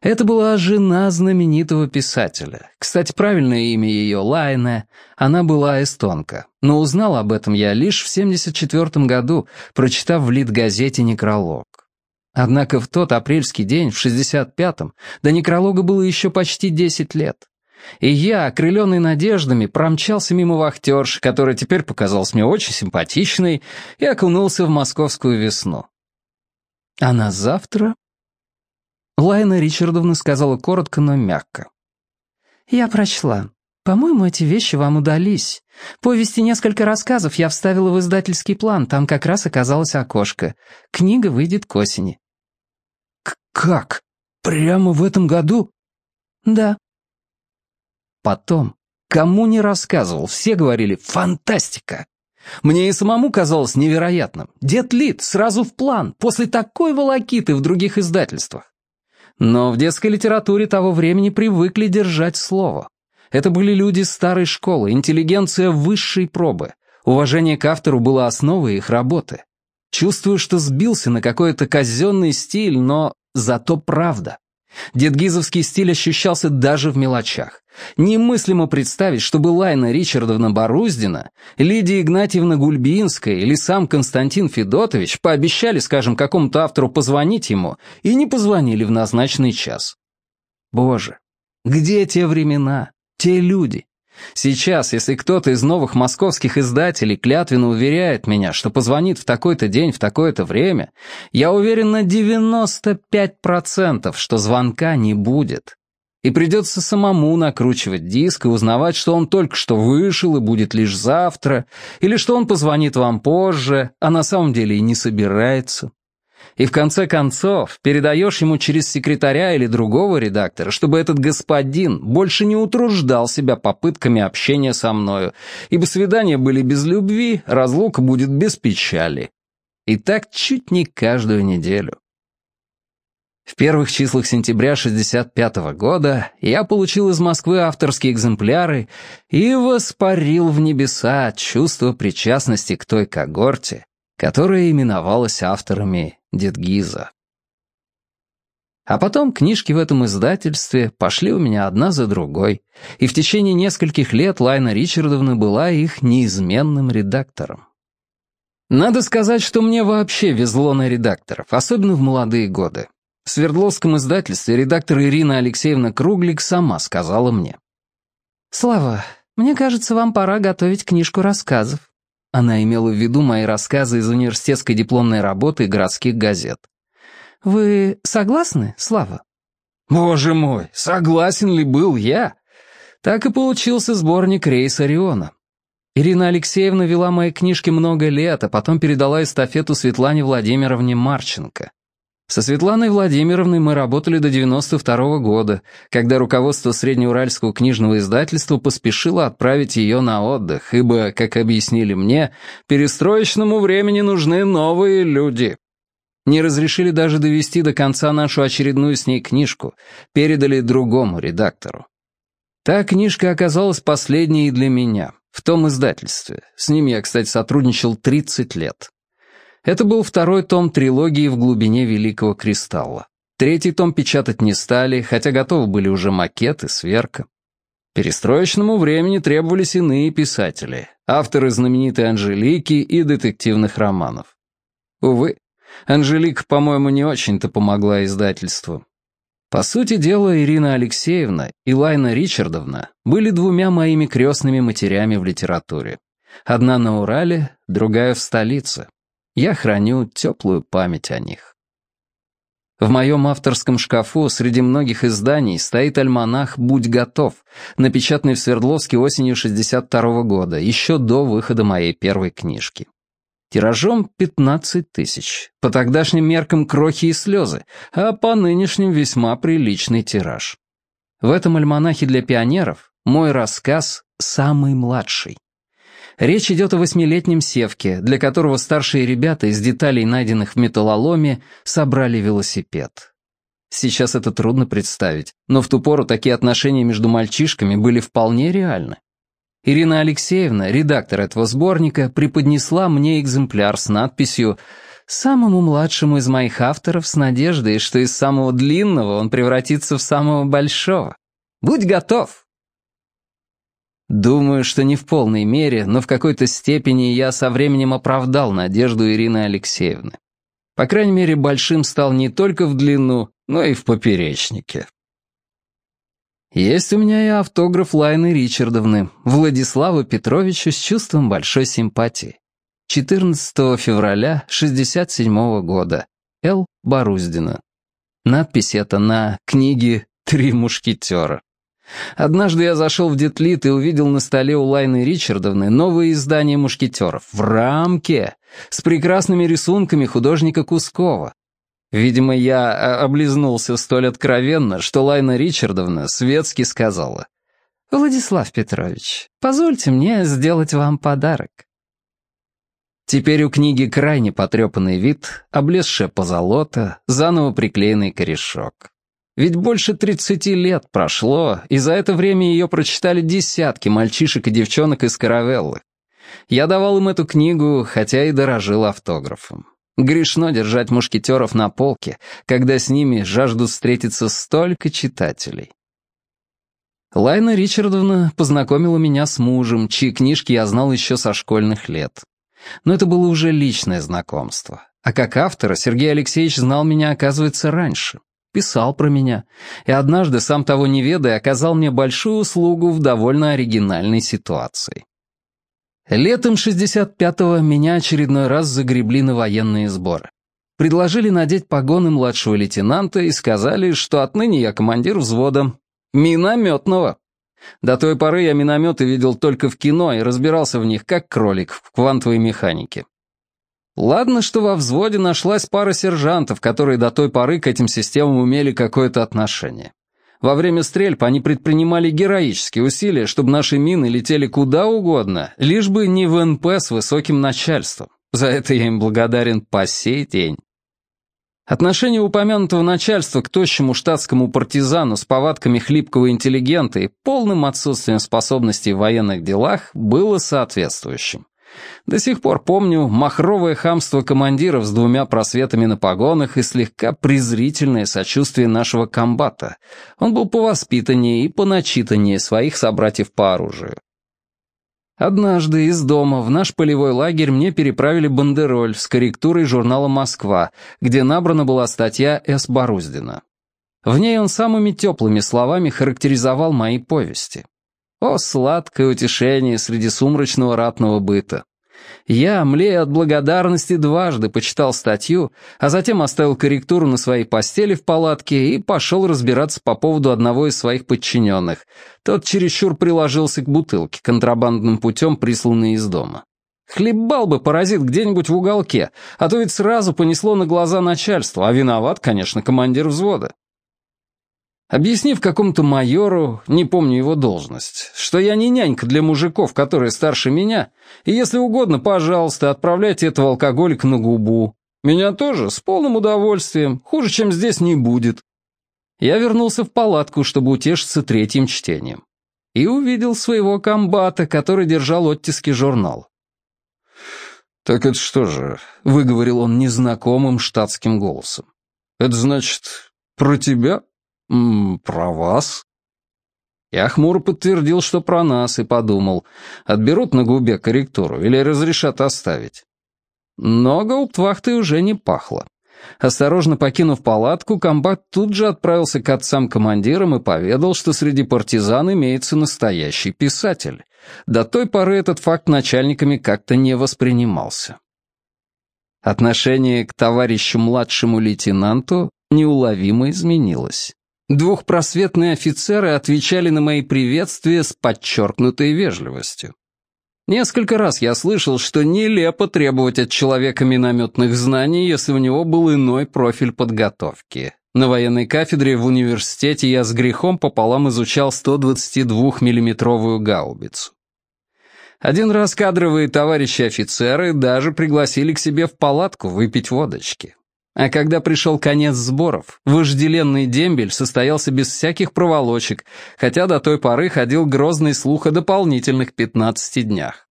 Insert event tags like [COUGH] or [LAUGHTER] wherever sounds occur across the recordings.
Это была жена знаменитого писателя. Кстати, правильное имя ее Лайне. Она была эстонка. Но узнал об этом я лишь в 74 году, прочитав в Литгазете некролог. Однако в тот апрельский день, в 65-м, до некролога было еще почти 10 лет. И я, окрыленный надеждами, промчался мимо вахтерши, которая теперь показалась мне очень симпатичной, и окунулся в московскую весну. А на завтра Лайна Ричардовна сказала коротко, но мягко. «Я прочла. По-моему, эти вещи вам удались. Повести несколько рассказов я вставила в издательский план, там как раз оказалось окошко. Книга выйдет к осени». «Как? Прямо в этом году?» «Да». Потом, кому не рассказывал, все говорили «фантастика». Мне и самому казалось невероятным. Дед Лид сразу в план, после такой волокиты в других издательствах. Но в детской литературе того времени привыкли держать слово. Это были люди старой школы, интеллигенция высшей пробы. Уважение к автору было основой их работы. Чувствую, что сбился на какой-то казенный стиль, но зато правда. Дедгизовский стиль ощущался даже в мелочах. Немыслимо представить, чтобы Лайна Ричардовна Боруздина, Лидия Игнатьевна Гульбинская или сам Константин Федотович пообещали, скажем, какому-то автору позвонить ему и не позвонили в назначенный час. Боже, где те времена, те люди? Сейчас, если кто-то из новых московских издателей клятвенно уверяет меня, что позвонит в такой-то день, в такое-то время, я уверен на 95%, что звонка не будет. И придется самому накручивать диск и узнавать, что он только что вышел и будет лишь завтра, или что он позвонит вам позже, а на самом деле и не собирается. И в конце концов передаешь ему через секретаря или другого редактора, чтобы этот господин больше не утруждал себя попытками общения со мною, ибо свидания были без любви, разлука будет без печали. И так чуть не каждую неделю. В первых числах сентября 65 -го года я получил из Москвы авторские экземпляры и воспарил в небеса чувство причастности к той когорте, которая именовалась авторами Дедгиза. А потом книжки в этом издательстве пошли у меня одна за другой, и в течение нескольких лет Лайна Ричардовна была их неизменным редактором. Надо сказать, что мне вообще везло на редакторов, особенно в молодые годы. В Свердловском издательстве редактор Ирина Алексеевна Круглик сама сказала мне. «Слава, мне кажется, вам пора готовить книжку рассказов». Она имела в виду мои рассказы из университетской дипломной работы и городских газет. «Вы согласны, Слава?» «Боже мой, согласен ли был я?» Так и получился сборник «Рейс Ориона». Ирина Алексеевна вела мои книжки много лет, а потом передала эстафету Светлане Владимировне Марченко. Со Светланой Владимировной мы работали до 92 -го года, когда руководство Среднеуральского книжного издательства поспешило отправить ее на отдых, ибо, как объяснили мне, перестроечному времени нужны новые люди. Не разрешили даже довести до конца нашу очередную с ней книжку, передали другому редактору. Та книжка оказалась последней и для меня, в том издательстве. С ним я, кстати, сотрудничал 30 лет. Это был второй том трилогии «В глубине Великого Кристалла». Третий том печатать не стали, хотя готовы были уже макеты, сверка. Перестроечному времени требовались иные писатели, авторы знаменитой «Анжелики» и детективных романов. Увы, Анжелика, по-моему, не очень-то помогла издательству. По сути дела, Ирина Алексеевна и Лайна Ричардовна были двумя моими крестными матерями в литературе. Одна на Урале, другая в столице. Я храню теплую память о них. В моем авторском шкафу среди многих изданий стоит альманах «Будь готов», напечатанный в Свердловске осенью 62 -го года, еще до выхода моей первой книжки. Тиражом 15 тысяч. По тогдашним меркам крохи и слезы, а по нынешним весьма приличный тираж. В этом альманахе для пионеров мой рассказ самый младший. Речь идет о восьмилетнем Севке, для которого старшие ребята из деталей, найденных в металлоломе, собрали велосипед. Сейчас это трудно представить, но в ту пору такие отношения между мальчишками были вполне реальны. Ирина Алексеевна, редактор этого сборника, преподнесла мне экземпляр с надписью Самому младшему из моих авторов с надеждой, что из самого длинного он превратится в самого большого. Будь готов. Думаю, что не в полной мере, но в какой-то степени я со временем оправдал надежду Ирины Алексеевны. По крайней мере, большим стал не только в длину, но и в поперечнике. Есть у меня и автограф Лайны Ричардовны, Владислава Петровича с чувством большой симпатии. 14 февраля 67 года. Л. Боруздина. Надпись эта на книге «Три мушкетера». Однажды я зашел в Детлит и увидел на столе у Лайны Ричардовны новое издание «Мушкетеров» в рамке с прекрасными рисунками художника Кускова. Видимо, я а, облизнулся столь откровенно, что Лайна Ричардовна светски сказала. «Владислав Петрович, позвольте мне сделать вам подарок». Теперь у книги крайне потрепанный вид, облезшая позолота, заново приклеенный корешок. Ведь больше 30 лет прошло, и за это время ее прочитали десятки мальчишек и девчонок из каравеллы. Я давал им эту книгу, хотя и дорожил автографом. Грешно держать мушкетеров на полке, когда с ними жаждут встретиться столько читателей. Лайна Ричардовна познакомила меня с мужем, чьи книжки я знал еще со школьных лет. Но это было уже личное знакомство. А как автора Сергей Алексеевич знал меня, оказывается, раньше писал про меня, и однажды, сам того не ведая, оказал мне большую услугу в довольно оригинальной ситуации. Летом 65-го меня очередной раз загребли на военные сборы. Предложили надеть погоны младшего лейтенанта и сказали, что отныне я командир взвода. Минометного. До той поры я минометы видел только в кино и разбирался в них, как кролик в квантовой механике. Ладно, что во взводе нашлась пара сержантов, которые до той поры к этим системам имели какое-то отношение. Во время стрельб они предпринимали героические усилия, чтобы наши мины летели куда угодно, лишь бы не в НП с высоким начальством. За это я им благодарен по сей день. Отношение упомянутого начальства к тощему штатскому партизану с повадками хлипкого интеллигента и полным отсутствием способностей в военных делах было соответствующим. До сих пор помню махровое хамство командиров с двумя просветами на погонах и слегка презрительное сочувствие нашего комбата. Он был повоспитаннее и поначитаннее своих собратьев по оружию. Однажды из дома в наш полевой лагерь мне переправили бандероль с корректурой журнала «Москва», где набрана была статья С. Боруздина. В ней он самыми теплыми словами характеризовал мои повести. О, сладкое утешение среди сумрачного ратного быта. Я, млея от благодарности, дважды почитал статью, а затем оставил корректуру на своей постели в палатке и пошел разбираться по поводу одного из своих подчиненных. Тот чересчур приложился к бутылке, контрабандным путем присланной из дома. Хлебал бы паразит где-нибудь в уголке, а то ведь сразу понесло на глаза начальство, а виноват, конечно, командир взвода. Объяснив какому-то майору, не помню его должность, что я не нянька для мужиков, которые старше меня, и если угодно, пожалуйста, отправляйте этого алкоголика на губу. Меня тоже, с полным удовольствием, хуже, чем здесь, не будет. Я вернулся в палатку, чтобы утешиться третьим чтением. И увидел своего комбата, который держал оттиски журнала. «Так это что же?» — выговорил он незнакомым штатским голосом. «Это значит, про тебя?» «М про вас?» Я хмуро подтвердил, что про нас, и подумал, отберут на губе корректуру или разрешат оставить. Но гауптвахтой уже не пахло. Осторожно покинув палатку, комбат тут же отправился к отцам-командирам и поведал, что среди партизан имеется настоящий писатель. До той поры этот факт начальниками как-то не воспринимался. Отношение к товарищу младшему лейтенанту неуловимо изменилось. Двухпросветные офицеры отвечали на мои приветствия с подчеркнутой вежливостью. Несколько раз я слышал, что нелепо требовать от человека минометных знаний, если у него был иной профиль подготовки. На военной кафедре в университете я с грехом пополам изучал 122 миллиметровую гаубицу. Один раз кадровые товарищи офицеры даже пригласили к себе в палатку выпить водочки. А когда пришел конец сборов, вожделенный дембель состоялся без всяких проволочек, хотя до той поры ходил грозный слух о дополнительных 15 днях.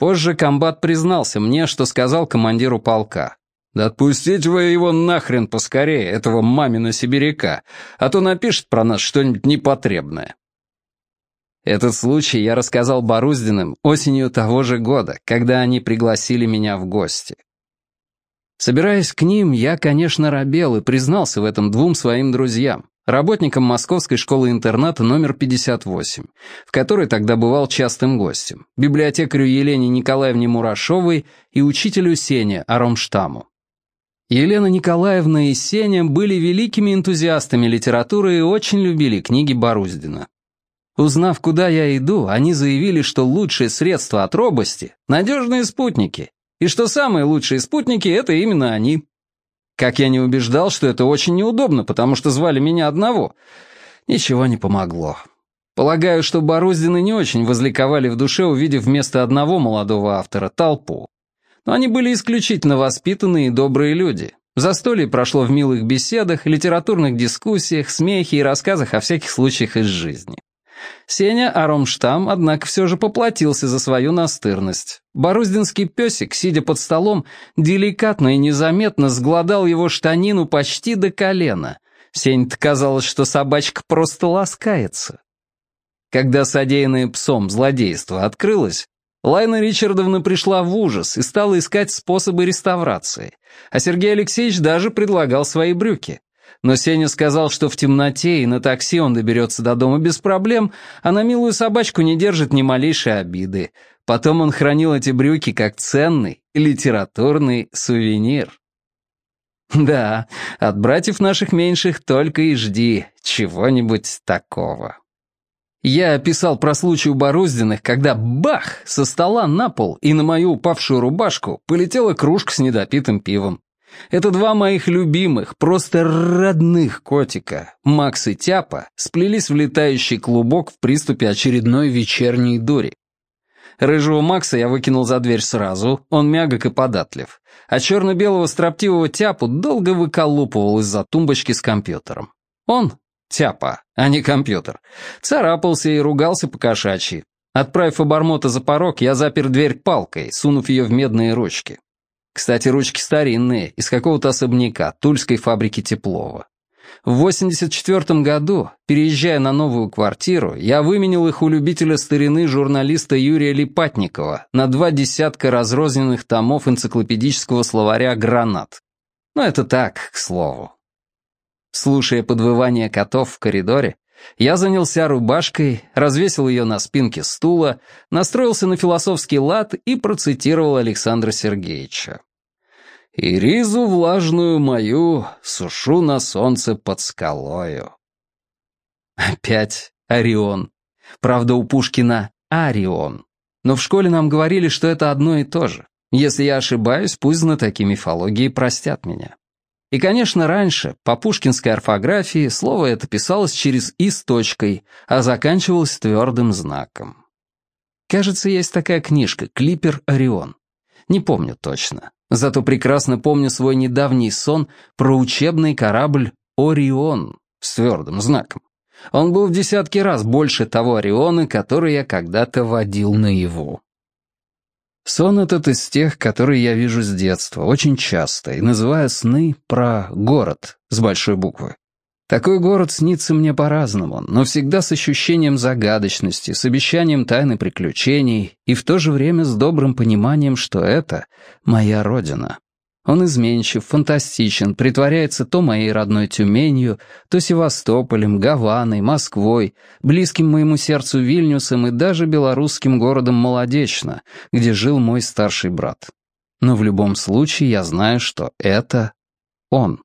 Позже комбат признался мне, что сказал командиру полка. «Да отпустите вы его нахрен поскорее, этого мамина сибиряка, а то напишет про нас что-нибудь непотребное». Этот случай я рассказал Боруздиным осенью того же года, когда они пригласили меня в гости. Собираясь к ним, я, конечно, робел и признался в этом двум своим друзьям, работникам Московской школы-интерната номер 58, в которой тогда бывал частым гостем, библиотекарю Елене Николаевне Мурашовой и учителю Сене Аромштаму. Елена Николаевна и Сеня были великими энтузиастами литературы и очень любили книги Боруздина. Узнав, куда я иду, они заявили, что лучшее средство от робости — надежные спутники, и что самые лучшие спутники — это именно они. Как я не убеждал, что это очень неудобно, потому что звали меня одного, ничего не помогло. Полагаю, что Боруздины не очень возликовали в душе, увидев вместо одного молодого автора толпу. Но они были исключительно воспитанные и добрые люди. Застолье прошло в милых беседах, литературных дискуссиях, смехе и рассказах о всяких случаях из жизни. Сеня Аромштам, однако, все же поплатился за свою настырность. Боруздинский песик, сидя под столом, деликатно и незаметно сгладал его штанину почти до колена. Сень-то казалось, что собачка просто ласкается. Когда содеянное псом злодейство открылось, Лайна Ричардовна пришла в ужас и стала искать способы реставрации, а Сергей Алексеевич даже предлагал свои брюки. Но Сеня сказал, что в темноте и на такси он доберется до дома без проблем, а на милую собачку не держит ни малейшей обиды. Потом он хранил эти брюки как ценный литературный сувенир. Да, от братьев наших меньших только и жди чего-нибудь такого. Я описал про случай у Боруздиных, когда бах, со стола на пол и на мою упавшую рубашку полетела кружка с недопитым пивом. Это два моих любимых, просто родных котика, Макс и Тяпа, сплелись в летающий клубок в приступе очередной вечерней дури. Рыжего Макса я выкинул за дверь сразу, он мягок и податлив, а черно-белого строптивого Тяпу долго выколупывал из-за тумбочки с компьютером. Он, Тяпа, а не компьютер, царапался и ругался по-кошачьи. Отправив обормота за порог, я запер дверь палкой, сунув ее в медные ручки. Кстати, ручки старинные, из какого-то особняка, тульской фабрики Теплова. В 84 году, переезжая на новую квартиру, я выменил их у любителя старины журналиста Юрия Липатникова на два десятка разрозненных томов энциклопедического словаря «Гранат». Но это так, к слову. Слушая подвывание котов в коридоре, я занялся рубашкой, развесил ее на спинке стула, настроился на философский лад и процитировал Александра Сергеевича. «И ризу влажную мою сушу на солнце под скалою». Опять Орион. Правда, у Пушкина Арион. Но в школе нам говорили, что это одно и то же. Если я ошибаюсь, пусть знатоки мифологии простят меня. И, конечно, раньше, по пушкинской орфографии, слово это писалось через «и» с точкой, а заканчивалось твердым знаком. Кажется, есть такая книжка «Клипер Орион». Не помню точно. Зато прекрасно помню свой недавний сон про учебный корабль «Орион» с твердым знаком. Он был в десятки раз больше того Ориона, который я когда-то водил наяву. Сон этот из тех, которые я вижу с детства, очень часто, и называю сны про город с большой буквы. Такой город снится мне по-разному, но всегда с ощущением загадочности, с обещанием тайны приключений и в то же время с добрым пониманием, что это моя родина. Он изменчив, фантастичен, притворяется то моей родной Тюменью, то Севастополем, Гаваной, Москвой, близким моему сердцу Вильнюсом и даже белорусским городом Молодечно, где жил мой старший брат. Но в любом случае я знаю, что это он.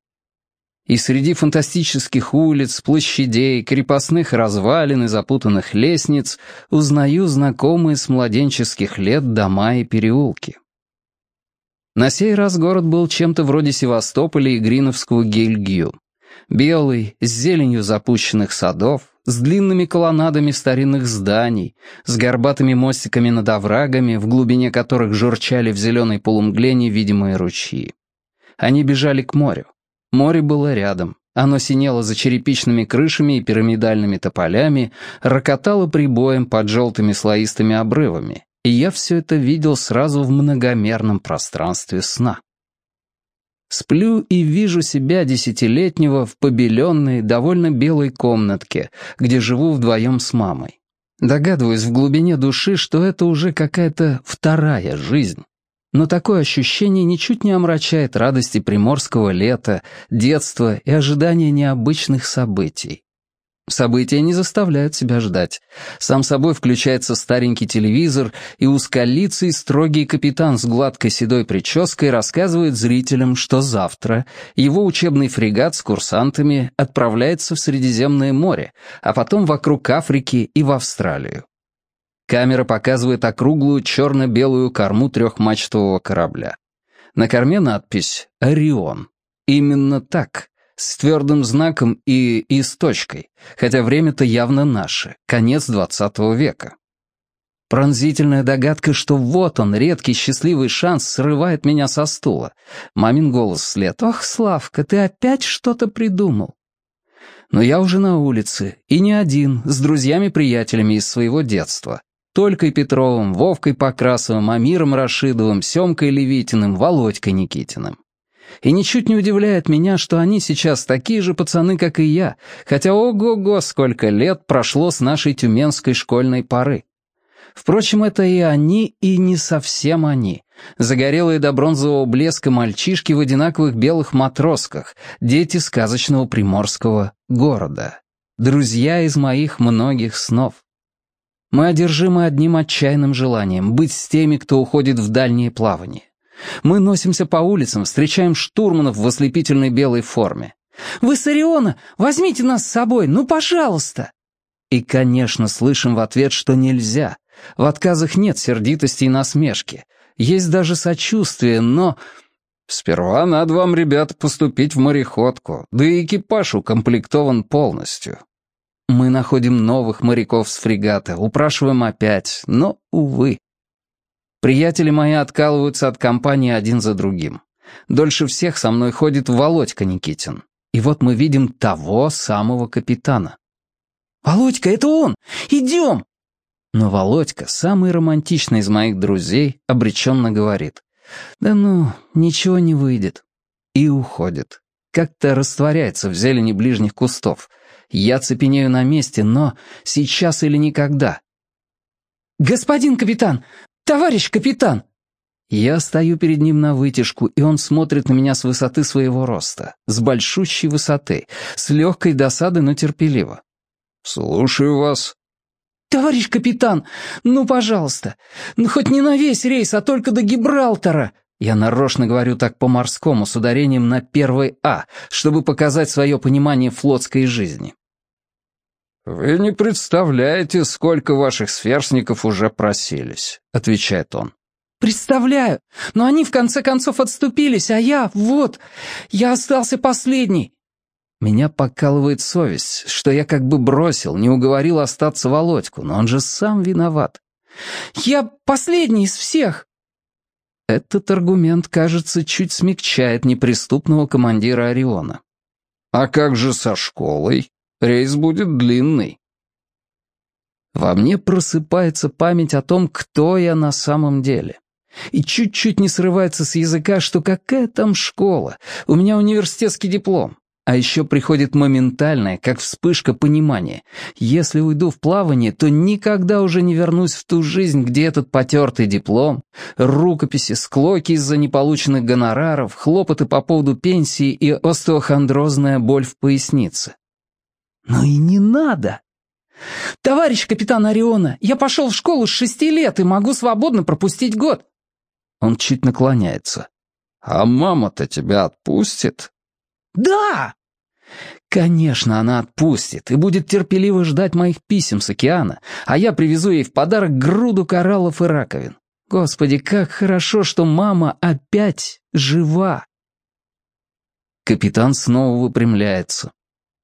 И среди фантастических улиц, площадей, крепостных развалин и запутанных лестниц узнаю знакомые с младенческих лет дома и переулки. На сей раз город был чем-то вроде Севастополя и Гриновского Гельгью. Белый, с зеленью запущенных садов, с длинными колоннадами старинных зданий, с горбатыми мостиками над оврагами, в глубине которых журчали в зеленой полумгле невидимые ручьи. Они бежали к морю. Море было рядом. Оно синело за черепичными крышами и пирамидальными тополями, рокотало прибоем под желтыми слоистыми обрывами, и я все это видел сразу в многомерном пространстве сна. Сплю и вижу себя десятилетнего в побеленной, довольно белой комнатке, где живу вдвоем с мамой. Догадываюсь в глубине души, что это уже какая-то вторая жизнь. Но такое ощущение ничуть не омрачает радости приморского лета, детства и ожидания необычных событий. События не заставляют себя ждать. Сам собой включается старенький телевизор, и узколицый строгий капитан с гладкой седой прической рассказывает зрителям, что завтра его учебный фрегат с курсантами отправляется в Средиземное море, а потом вокруг Африки и в Австралию. Камера показывает округлую черно-белую корму трехмачтового корабля. На корме надпись «Орион». Именно так, с твердым знаком и, и с точкой, хотя время-то явно наше, конец двадцатого века. Пронзительная догадка, что вот он, редкий счастливый шанс, срывает меня со стула. Мамин голос вслед. «Ох, Славка, ты опять что-то придумал». Но я уже на улице, и не один, с друзьями-приятелями из своего детства. Толькой Петровым, Вовкой Покрасовым, Амиром Рашидовым, Семкой Левитиным, Володькой Никитиным. И ничуть не удивляет меня, что они сейчас такие же пацаны, как и я, хотя ого-го, сколько лет прошло с нашей тюменской школьной поры. Впрочем, это и они, и не совсем они. Загорелые до бронзового блеска мальчишки в одинаковых белых матросках, дети сказочного приморского города. Друзья из моих многих снов. Мы одержимы одним отчаянным желанием — быть с теми, кто уходит в дальние плавания. Мы носимся по улицам, встречаем штурманов в ослепительной белой форме. «Вы с Ориона! Возьмите нас с собой! Ну, пожалуйста!» И, конечно, слышим в ответ, что нельзя. В отказах нет сердитости и насмешки. Есть даже сочувствие, но... Сперва надо вам, ребята, поступить в мореходку, да и экипаж укомплектован полностью. Мы находим новых моряков с фрегата, упрашиваем опять, но, увы. Приятели мои откалываются от компании один за другим. Дольше всех со мной ходит Володька Никитин. И вот мы видим того самого капитана. «Володька, это он! Идем!» Но Володька, самый романтичный из моих друзей, обреченно говорит. «Да ну, ничего не выйдет». И уходит. Как-то растворяется в зелени ближних кустов. Я цепенею на месте, но сейчас или никогда. «Господин капитан, «Товарищ капитан!» Я стою перед ним на вытяжку, и он смотрит на меня с высоты своего роста, с большущей высоты, с легкой досадой, но терпеливо. «Слушаю вас». «Товарищ капитан, ну, пожалуйста, ну хоть не на весь рейс, а только до Гибралтара!» Я нарочно говорю так по-морскому, с ударением на первой «а», чтобы показать свое понимание флотской жизни. «Вы не представляете, сколько ваших сверстников уже просились», — отвечает он. «Представляю, но они в конце концов отступились, а я, вот, я остался последний». Меня покалывает совесть, что я как бы бросил, не уговорил остаться Володьку, но он же сам виноват. «Я последний из всех!» Этот аргумент, кажется, чуть смягчает неприступного командира Ориона. «А как же со школой?» Рейс будет длинный. Во мне просыпается память о том, кто я на самом деле. И чуть-чуть не срывается с языка, что какая там школа, у меня университетский диплом. А еще приходит моментальное, как вспышка понимания. Если уйду в плавание, то никогда уже не вернусь в ту жизнь, где этот потертый диплом, рукописи, склоки из-за неполученных гонораров, хлопоты по поводу пенсии и остеохондрозная боль в пояснице. Но и не надо. «Товарищ капитан Ориона, я пошел в школу с шести лет и могу свободно пропустить год». Он чуть наклоняется. «А мама-то тебя отпустит?» «Да!» Конечно, она отпустит и будет терпеливо ждать моих писем с океана, а я привезу ей в подарок груду кораллов и раковин. Господи, как хорошо, что мама опять жива. Капитан снова выпрямляется.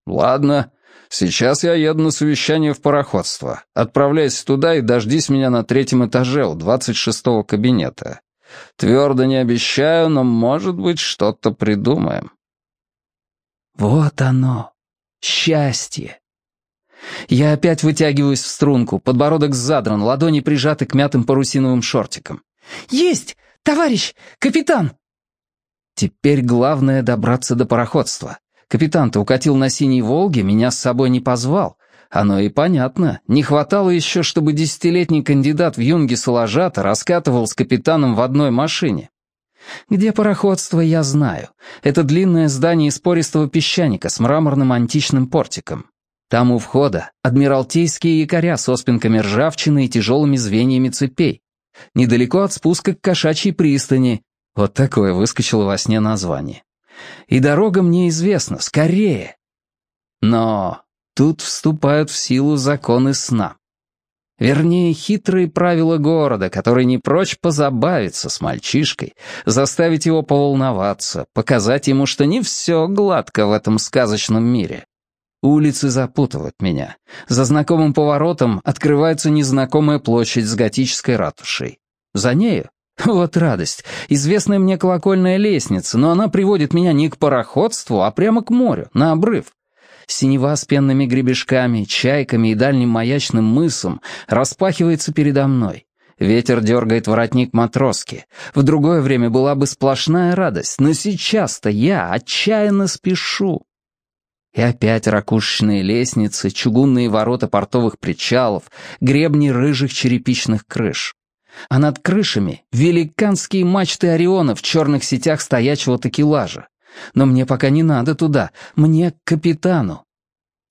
«Ладно, Сейчас я еду на совещание в пароходство. Отправляйся туда и дождись меня на третьем этаже у двадцать шестого кабинета. Твердо не обещаю, но, может быть, что-то придумаем. Вот оно, счастье. Я опять вытягиваюсь в струнку, подбородок задран, ладони прижаты к мятым парусиновым шортикам. «Есть, товарищ капитан!» Теперь главное добраться до пароходства. Капитан-то укатил на «Синей Волге», меня с собой не позвал. Оно и понятно. Не хватало еще, чтобы десятилетний кандидат в юнге Соложата раскатывал с капитаном в одной машине. Где пароходство, я знаю. Это длинное здание из пористого песчаника с мраморным античным портиком. Там у входа адмиралтейские якоря с оспинками ржавчины и тяжелыми звеньями цепей. Недалеко от спуска к кошачьей пристани. Вот такое выскочило во сне название. И дорога мне известна, скорее. Но тут вступают в силу законы сна. Вернее, хитрые правила города, который не прочь позабавиться с мальчишкой, заставить его поволноваться, показать ему, что не все гладко в этом сказочном мире. Улицы запутывают меня. За знакомым поворотом открывается незнакомая площадь с готической ратушей. За нею [LAUGHS] вот радость. Известная мне колокольная лестница, но она приводит меня не к пароходству, а прямо к морю, на обрыв. Синева с пенными гребешками, чайками и дальним маячным мысом распахивается передо мной. Ветер дергает воротник матроски. В другое время была бы сплошная радость, но сейчас-то я отчаянно спешу. И опять ракушечные лестницы, чугунные ворота портовых причалов, гребни рыжих черепичных крыш. А над крышами великанские мачты Ориона в черных сетях стоячего такелажа. Но мне пока не надо туда, мне к капитану.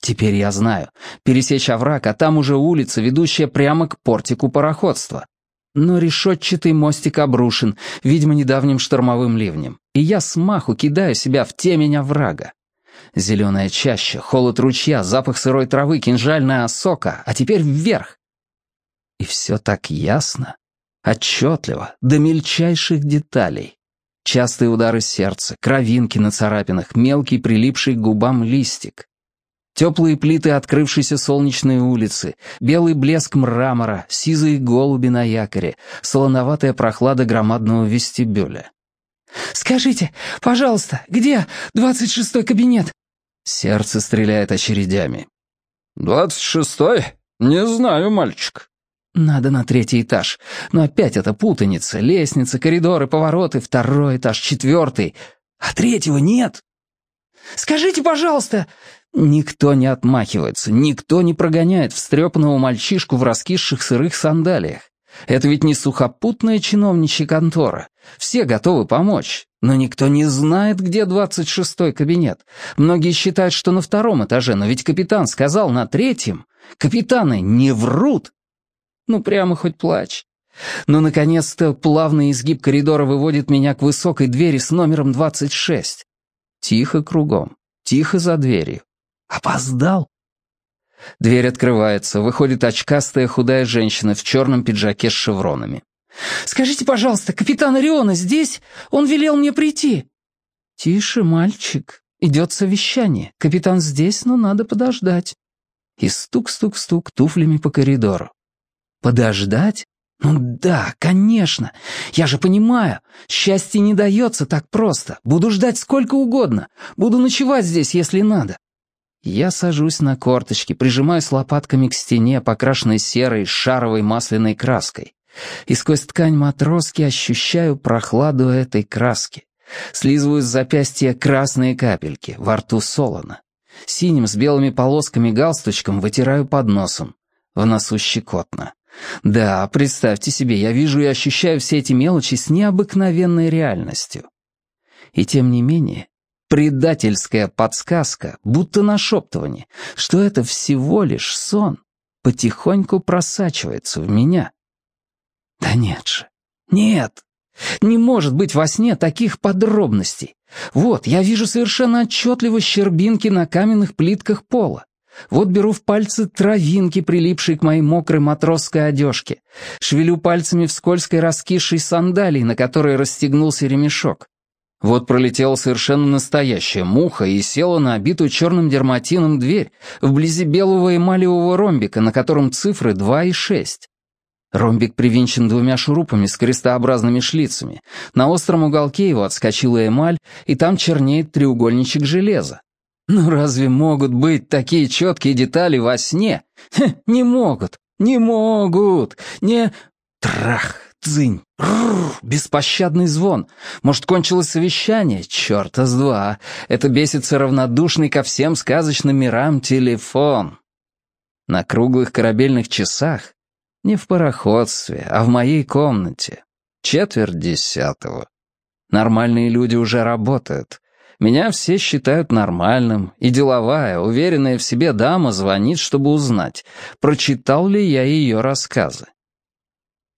Теперь я знаю. Пересечь овраг, а там уже улица, ведущая прямо к портику пароходства. Но решетчатый мостик обрушен, видимо, недавним штормовым ливнем. И я смаху кидаю себя в темень оврага. Зеленая чаща, холод ручья, запах сырой травы, кинжальная осока, а теперь вверх. И все так ясно, отчетливо, до мельчайших деталей. Частые удары сердца, кровинки на царапинах, мелкий прилипший к губам листик. Теплые плиты открывшейся солнечной улицы, белый блеск мрамора, сизые голуби на якоре, солоноватая прохлада громадного вестибюля. «Скажите, пожалуйста, где двадцать шестой кабинет?» Сердце стреляет очередями. «Двадцать шестой? Не знаю, мальчик». Надо на третий этаж. Но опять это путаница. Лестница, коридоры, повороты, второй этаж, четвертый. А третьего нет. «Скажите, пожалуйста!» Никто не отмахивается, никто не прогоняет встрепанного мальчишку в раскисших сырых сандалиях. Это ведь не сухопутная чиновничья контора. Все готовы помочь. Но никто не знает, где двадцать шестой кабинет. Многие считают, что на втором этаже, но ведь капитан сказал на третьем. Капитаны не врут. Ну, прямо хоть плачь. Но, наконец-то, плавный изгиб коридора выводит меня к высокой двери с номером 26. Тихо кругом, тихо за дверью. Опоздал. Дверь открывается, выходит очкастая худая женщина в черном пиджаке с шевронами. «Скажите, пожалуйста, капитан Ориона здесь? Он велел мне прийти». «Тише, мальчик. Идет совещание. Капитан здесь, но надо подождать». И стук-стук-стук туфлями по коридору. Подождать? Ну да, конечно. Я же понимаю. Счастье не дается так просто. Буду ждать сколько угодно. Буду ночевать здесь, если надо. Я сажусь на корточки, прижимаюсь лопатками к стене, покрашенной серой шаровой масляной краской. И сквозь ткань матроски ощущаю прохладу этой краски. Слизываю с запястья красные капельки, во рту солоно. Синим с белыми полосками галстучком вытираю под носом. В носу щекотно. Да, представьте себе, я вижу и ощущаю все эти мелочи с необыкновенной реальностью. И тем не менее, предательская подсказка, будто нашептывание, что это всего лишь сон, потихоньку просачивается в меня. Да нет же, нет, не может быть во сне таких подробностей. Вот, я вижу совершенно отчетливо щербинки на каменных плитках пола. Вот беру в пальцы травинки, прилипшие к моей мокрой матросской одежке. Шевелю пальцами в скользкой раскисшей сандалии, на которой расстегнулся ремешок. Вот пролетела совершенно настоящая муха и села на обитую черным дерматином дверь вблизи белого эмалевого ромбика, на котором цифры 2 и 6. Ромбик привинчен двумя шурупами с крестообразными шлицами. На остром уголке его отскочила эмаль, и там чернеет треугольничек железа. Ну разве могут быть такие четкие детали во сне? Хе, не могут, не могут, не... Трах, дзынь, Рррр, беспощадный звон. Может, кончилось совещание? Чёрта с два. Это бесится равнодушный ко всем сказочным мирам телефон. На круглых корабельных часах, не в пароходстве, а в моей комнате, четверть десятого. Нормальные люди уже работают. Меня все считают нормальным, и деловая, уверенная в себе дама звонит, чтобы узнать, прочитал ли я ее рассказы.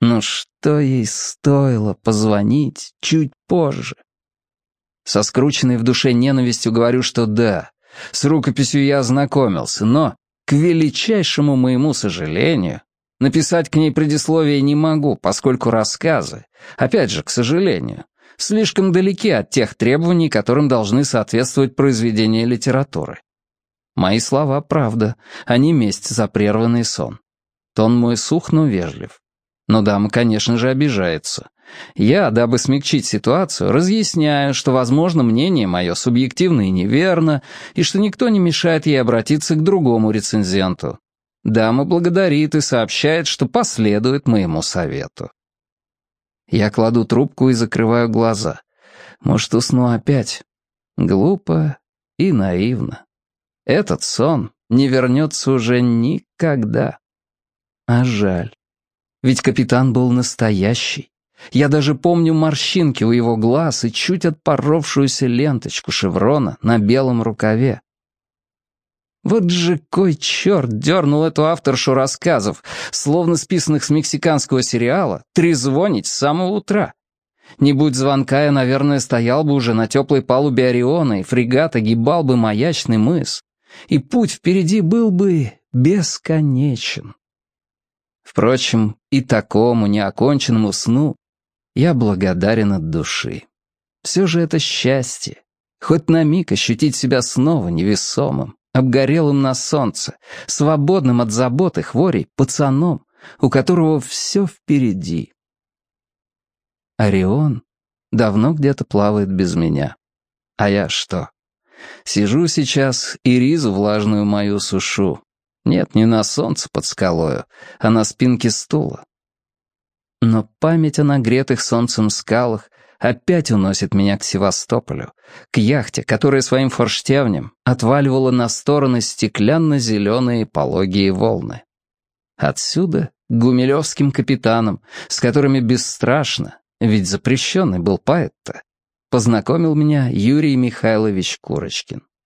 Ну что ей стоило позвонить чуть позже? Со скрученной в душе ненавистью говорю, что да, с рукописью я ознакомился, но, к величайшему моему сожалению, написать к ней предисловие не могу, поскольку рассказы, опять же, к сожалению, слишком далеки от тех требований, которым должны соответствовать произведения литературы. Мои слова — правда, а не месть за прерванный сон. Тон мой сух, но вежлив. Но дама, конечно же, обижается. Я, дабы смягчить ситуацию, разъясняю, что, возможно, мнение мое субъективно и неверно, и что никто не мешает ей обратиться к другому рецензенту. Дама благодарит и сообщает, что последует моему совету. Я кладу трубку и закрываю глаза. Может, усну опять. Глупо и наивно. Этот сон не вернется уже никогда. А жаль. Ведь капитан был настоящий. Я даже помню морщинки у его глаз и чуть отпоровшуюся ленточку шеврона на белом рукаве. Вот же кой черт дернул эту авторшу рассказов, словно списанных с мексиканского сериала, трезвонить с самого утра. Не будь звонка, я, наверное, стоял бы уже на теплой палубе Ориона, и фрегат огибал бы маячный мыс. И путь впереди был бы бесконечен. Впрочем, и такому неоконченному сну я благодарен от души. Все же это счастье. Хоть на миг ощутить себя снова невесомым, обгорелым на солнце, свободным от забот и хворей пацаном, у которого все впереди. Орион давно где-то плавает без меня. А я что? Сижу сейчас и ризу влажную мою сушу, нет, не на солнце под скалою, а на спинке стула. Но память о нагретых солнцем скалах опять уносит меня к Севастополю, к яхте, которая своим форштевнем отваливала на стороны стеклянно-зеленые пологие волны. Отсюда к гумилевским капитанам, с которыми бесстрашно, ведь запрещенный был поэт-то, познакомил меня Юрий Михайлович Курочкин.